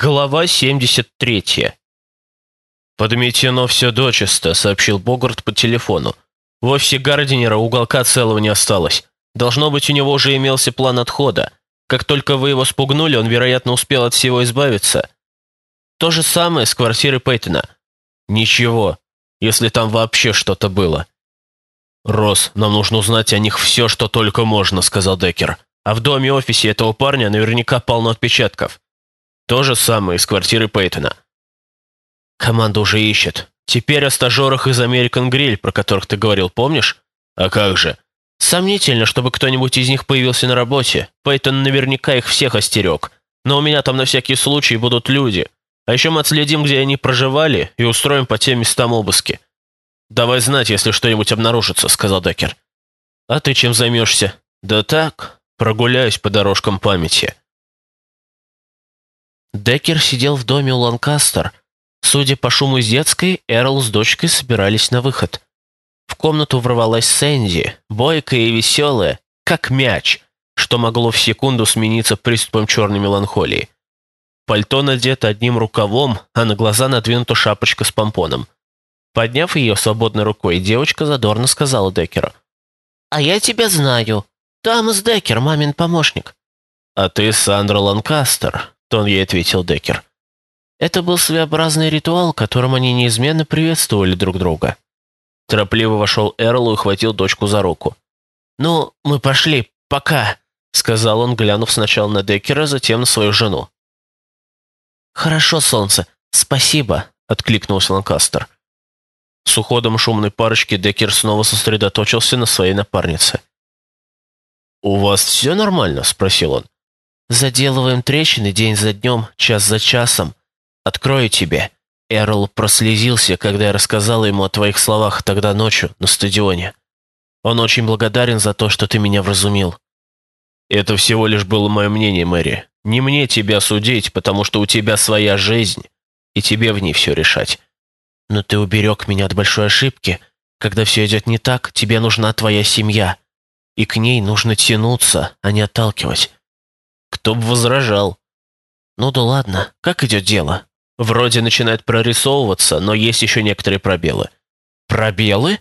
Глава 73. «Подметено все дочисто», — сообщил Богарт по телефону. «В офисе Гардинера уголка целого не осталось. Должно быть, у него уже имелся план отхода. Как только вы его спугнули, он, вероятно, успел от всего избавиться. То же самое с квартирой Пейтона. Ничего, если там вообще что-то было». «Росс, нам нужно узнать о них все, что только можно», — сказал Деккер. «А в доме-офисе этого парня наверняка полно отпечатков». То же самое с квартиры Пейтона. Команда уже ищет. Теперь о стажерах из American Grill, про которых ты говорил, помнишь? А как же? Сомнительно, чтобы кто-нибудь из них появился на работе. Пейтон наверняка их всех остерег. Но у меня там на всякий случай будут люди. А еще мы отследим, где они проживали, и устроим по тем местам обыски. «Давай знать, если что-нибудь обнаружится», — сказал Деккер. «А ты чем займешься?» «Да так, прогуляюсь по дорожкам памяти». Деккер сидел в доме у Ланкастер. Судя по шуму из детской, Эрл с дочкой собирались на выход. В комнату ворвалась Сэнди, бойкая и веселая, как мяч, что могло в секунду смениться приступом черной меланхолии. Пальто надето одним рукавом, а на глаза надвинута шапочка с помпоном. Подняв ее свободной рукой, девочка задорно сказала Деккеру. «А я тебя знаю. Томас Деккер, мамин помощник». «А ты Сандра Ланкастер», Тон ей ответил Деккер. Это был своеобразный ритуал, которым они неизменно приветствовали друг друга. Торопливо вошел Эрл и ухватил дочку за руку. «Ну, мы пошли, пока», — сказал он, глянув сначала на Деккера, затем на свою жену. «Хорошо, солнце, спасибо», — откликнулся Ланкастер. С уходом шумной парочки Деккер снова сосредоточился на своей напарнице. «У вас все нормально?» — спросил он. Заделываем трещины день за днем, час за часом. Открою тебе». Эрл прослезился, когда я рассказал ему о твоих словах тогда ночью на стадионе. Он очень благодарен за то, что ты меня вразумил. Это всего лишь было мое мнение, Мэри. Не мне тебя судить, потому что у тебя своя жизнь, и тебе в ней все решать. Но ты уберег меня от большой ошибки. Когда все идет не так, тебе нужна твоя семья. И к ней нужно тянуться, а не отталкивать. Кто бы возражал? Ну да ладно, как идет дело? Вроде начинает прорисовываться, но есть еще некоторые пробелы. Пробелы?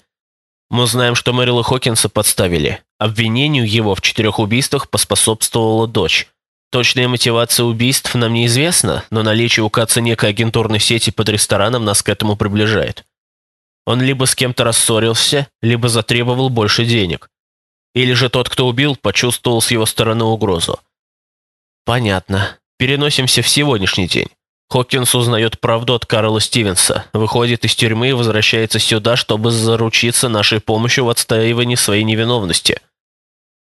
Мы знаем, что Мэрила Хокинса подставили. Обвинению его в четырех убийствах поспособствовала дочь. Точная мотивация убийств нам неизвестна, но наличие у Каца некой агентурной сети под рестораном нас к этому приближает. Он либо с кем-то рассорился, либо затребовал больше денег. Или же тот, кто убил, почувствовал с его стороны угрозу. Понятно. Переносимся в сегодняшний день. Хокинс узнает правду от Карла Стивенса, выходит из тюрьмы и возвращается сюда, чтобы заручиться нашей помощью в отстаивании своей невиновности.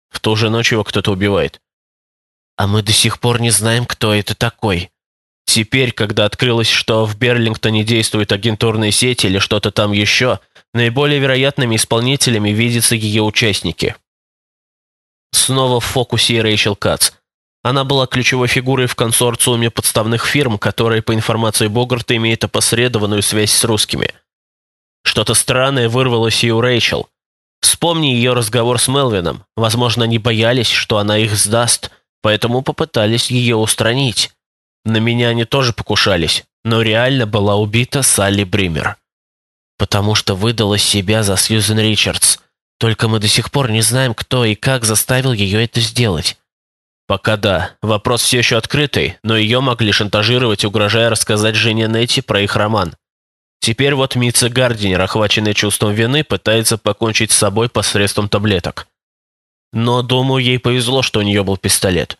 В ту же ночь его кто-то убивает. А мы до сих пор не знаем, кто это такой. Теперь, когда открылось, что в Берлингтоне действует агентурная сеть или что-то там еще, наиболее вероятными исполнителями видятся ее участники. Снова в фокусе Рэйчел Кац – она была ключевой фигурой в консорциуме подставных фирм, которые, по информации Богарта, имеют опосредованную связь с русскими. Что-то странное вырвалось и у Рэйчел. Вспомни ее разговор с Мелвином. Возможно, они боялись, что она их сдаст, поэтому попытались ее устранить. На меня они тоже покушались, но реально была убита Салли Бример. Потому что выдала себя за Сьюзен Ричардс. Только мы до сих пор не знаем, кто и как заставил ее это сделать. Пока да. Вопрос все еще открытый, но ее могли шантажировать, угрожая рассказать жене Нетти про их роман. Теперь вот Митца Гардинер, охваченный чувством вины, пытается покончить с собой посредством таблеток. Но, думаю, ей повезло, что у нее был пистолет.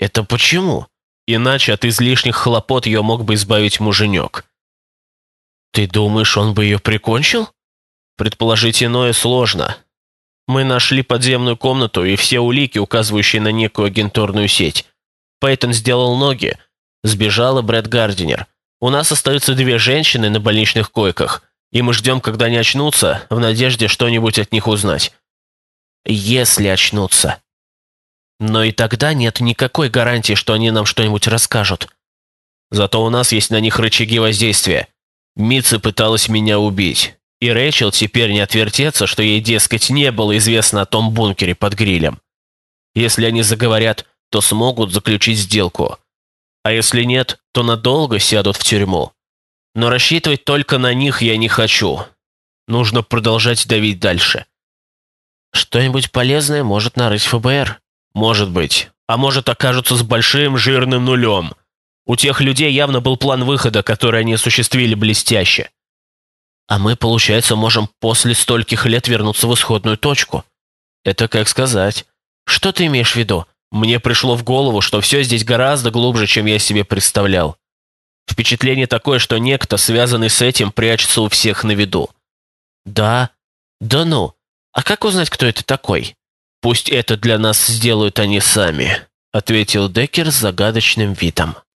Это почему? Иначе от излишних хлопот ее мог бы избавить муженек. Ты думаешь, он бы ее прикончил? Предположить иное сложно. Мы нашли подземную комнату и все улики, указывающие на некую агентурную сеть. Пейтон сделал ноги. Сбежала Брэд Гардинер. У нас остаются две женщины на больничных койках, и мы ждем, когда они очнутся, в надежде что-нибудь от них узнать. Если очнутся. Но и тогда нет никакой гарантии, что они нам что-нибудь расскажут. Зато у нас есть на них рычаги воздействия. Митца пыталась меня убить. И Рэйчел теперь не отвертеться, что ей, дескать, не было известно о том бункере под грилем. Если они заговорят, то смогут заключить сделку. а если нет, то надолго сядут в тюрьму. Но рассчитывать только на них я не хочу. Нужно продолжать давить дальше. Что-нибудь полезное может нарыть ФБР. Может быть. А может окажутся с большим жирным нулем. У тех людей явно был план выхода, который они осуществили блестяще. А мы, получается, можем после стольких лет вернуться в исходную точку. Это как сказать. Что ты имеешь в виду? Мне пришло в голову, что все здесь гораздо глубже, чем я себе представлял. Впечатление такое, что некто, связанный с этим, прячется у всех на виду. Да? Да ну. А как узнать, кто это такой? Пусть это для нас сделают они сами, ответил Деккер с загадочным видом.